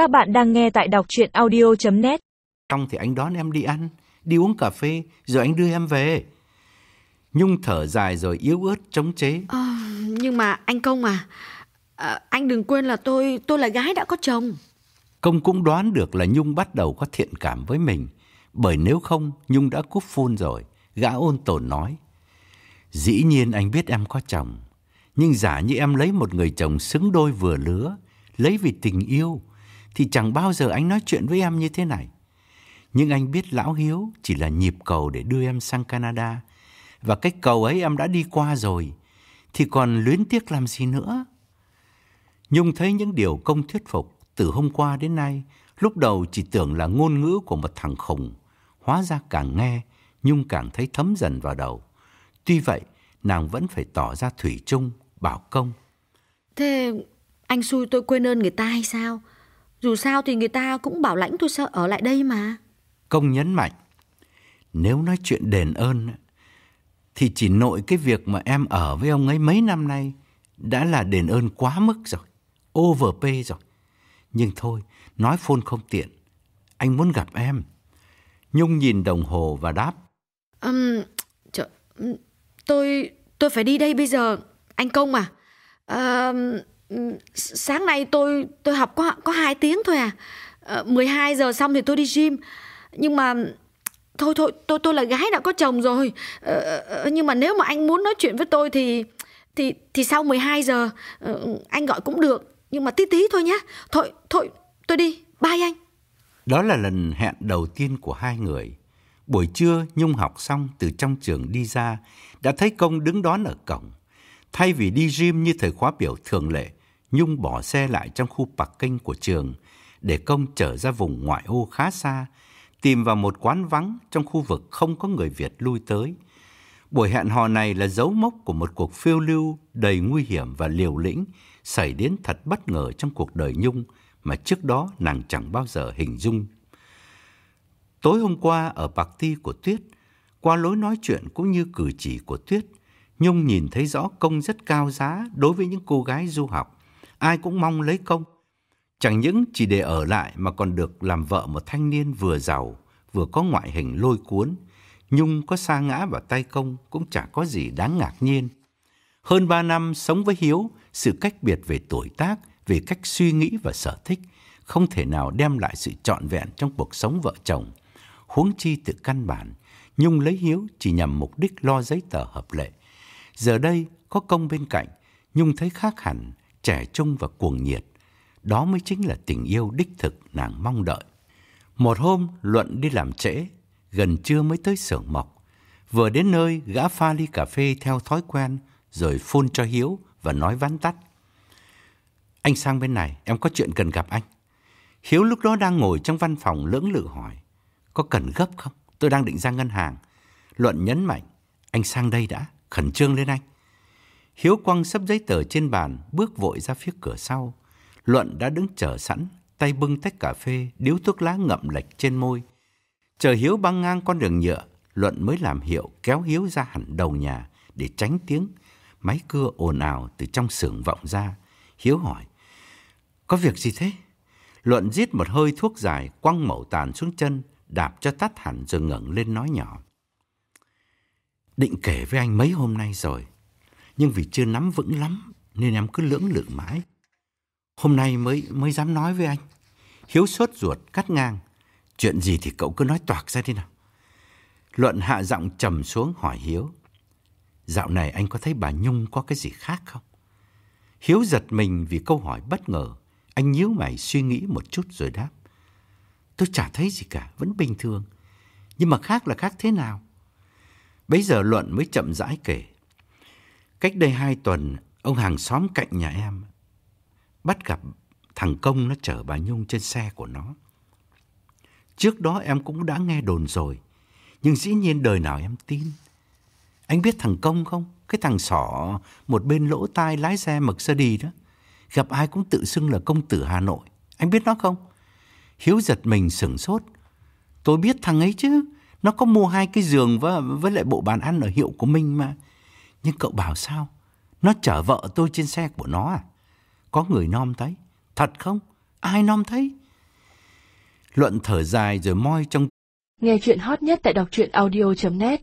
Các bạn đang nghe tại đọc chuyện audio.net Xong thì anh đón em đi ăn, đi uống cà phê, rồi anh đưa em về. Nhung thở dài rồi yếu ớt chống chế. Ờ, nhưng mà anh Công à, à, anh đừng quên là tôi tôi là gái đã có chồng. Công cũng đoán được là Nhung bắt đầu có thiện cảm với mình. Bởi nếu không, Nhung đã cúp phone rồi. Gã ôn tồn nói. Dĩ nhiên anh biết em có chồng. Nhưng giả như em lấy một người chồng xứng đôi vừa lứa, lấy vì tình yêu, thì chẳng bao giờ anh nói chuyện với em như thế này. Nhưng anh biết Lão Hiếu chỉ là nhịp cầu để đưa em sang Canada. Và cái cầu ấy em đã đi qua rồi, thì còn luyến tiếc làm gì nữa? Nhung thấy những điều công thuyết phục từ hôm qua đến nay, lúc đầu chỉ tưởng là ngôn ngữ của một thằng khùng. Hóa ra càng nghe, Nhung càng thấy thấm dần vào đầu. Tuy vậy, nàng vẫn phải tỏ ra thủy chung, bảo công. Thế anh xui tôi quên ơn người ta hay sao? Dù sao thì người ta cũng bảo lãnh tôi sợ ở lại đây mà. Công nhấn mạnh, nếu nói chuyện đền ơn, thì chỉ nội cái việc mà em ở với ông ấy mấy năm nay đã là đền ơn quá mức rồi, overpay rồi. Nhưng thôi, nói phone không tiện, anh muốn gặp em. Nhung nhìn đồng hồ và đáp. Um, trời, tôi tôi phải đi đây bây giờ, anh Công à. À, sáng nay tôi tôi học có có 2 tiếng thôi à. Ờ, à. 12 giờ xong thì tôi đi gym. Nhưng mà thôi thôi tôi tôi là gái đã có chồng rồi. À, nhưng mà nếu mà anh muốn nói chuyện với tôi thì thì thì sau 12 giờ anh gọi cũng được, nhưng mà tí tí thôi nhé. Thôi thôi tôi đi, bye anh. Đó là lần hẹn đầu tiên của hai người. Buổi trưa Nhung học xong từ trong trường đi ra, đã thấy Công đứng đón ở cổng. Thay vì đi gym như thời khóa biểu thường lệ, Nhung bỏ xe lại trong khu parking của trường để Công trở ra vùng ngoại ô khá xa, tìm vào một quán vắng trong khu vực không có người Việt lui tới. Buổi hẹn hò này là dấu mốc của một cuộc phiêu lưu đầy nguy hiểm và liều lĩnh xảy đến thật bất ngờ trong cuộc đời Nhung mà trước đó nàng chẳng bao giờ hình dung. Tối hôm qua ở bạc ti của Tuyết, qua lối nói chuyện cũng như cử chỉ của Tuyết, Nhung nhìn thấy rõ công rất cao giá đối với những cô gái du học. Ai cũng mong lấy công. Chẳng những chỉ để ở lại mà còn được làm vợ một thanh niên vừa giàu, vừa có ngoại hình lôi cuốn. Nhung có sa ngã vào tay công cũng chả có gì đáng ngạc nhiên. Hơn ba năm sống với Hiếu, sự cách biệt về tuổi tác, về cách suy nghĩ và sở thích không thể nào đem lại sự trọn vẹn trong cuộc sống vợ chồng. Huống chi từ căn bản, Nhung lấy Hiếu chỉ nhằm mục đích lo giấy tờ hợp lệ. Giờ đây có công bên cạnh, Nhung thấy khác hẳn, trẻ trung và cuồng nhiệt. Đó mới chính là tình yêu đích thực nàng mong đợi. Một hôm, Luận đi làm trễ, gần trưa mới tới xưởng mộc. Vừa đến nơi, gã pha ly cà phê theo thói quen, rồi phun cho Hiếu và nói vắn tắt. Anh sang bên này, em có chuyện cần gặp anh. Hiếu lúc đó đang ngồi trong văn phòng lưỡng lự hỏi. Có cần gấp không? Tôi đang định ra ngân hàng. Luận nhấn mạnh. Anh sang đây đã, khẩn trương lên anh. Hiếu quăng sắp giấy tờ trên bàn, bước vội ra phía cửa sau. Luận đã đứng chờ sẵn, tay bưng tách cà phê, điếu thuốc lá ngậm lệch trên môi. Chờ Hiếu băng ngang con đường nhựa, Luận mới làm hiệu kéo Hiếu ra hẳn đầu nhà để tránh tiếng máy cưa ồn ào từ trong xưởng vọng ra. Hiếu hỏi, có việc gì thế? Luận giết một hơi thuốc dài, quăng mẩu tàn xuống chân, đạp cho tắt hẳn rồi ngẩng lên nói nhỏ. Định kể với anh mấy hôm nay rồi, nhưng vì chưa nắm vững lắm nên em cứ lưỡng lự mãi. Hôm nay mới mới dám nói với anh. Hiếu sốt ruột cắt ngang. Chuyện gì thì cậu cứ nói toạc ra đi nào. Luận hạ giọng trầm xuống hỏi Hiếu. Dạo này anh có thấy bà Nhung có cái gì khác không? Hiếu giật mình vì câu hỏi bất ngờ. Anh nhíu mày suy nghĩ một chút rồi đáp. Tôi chả thấy gì cả, vẫn bình thường. Nhưng mà khác là khác thế nào? Bây giờ Luận mới chậm rãi kể. Cách đây hai tuần, ông hàng xóm cạnh nhà em bắt gặp thằng Công nó chở bà Nhung trên xe của nó. Trước đó em cũng đã nghe đồn rồi, nhưng dĩ nhiên đời nào em tin. Anh biết thằng Công không? Cái thằng sỏ một bên lỗ tai lái xe Mercedes đó. Gặp ai cũng tự xưng là công tử Hà Nội. Anh biết nó không? Hiếu giật mình sửng sốt. Tôi biết thằng ấy chứ. Nó có mua hai cái giường và với lại bộ bàn ăn ở hiệu của mình mà. Nhưng cậu bảo sao? Nó chở vợ tôi trên xe của nó à? Có người nom thấy. Thật không? Ai nom thấy? Luận thở dài rồi moi trong Nghe chuyện hot nhất tại đọc truyện audio.net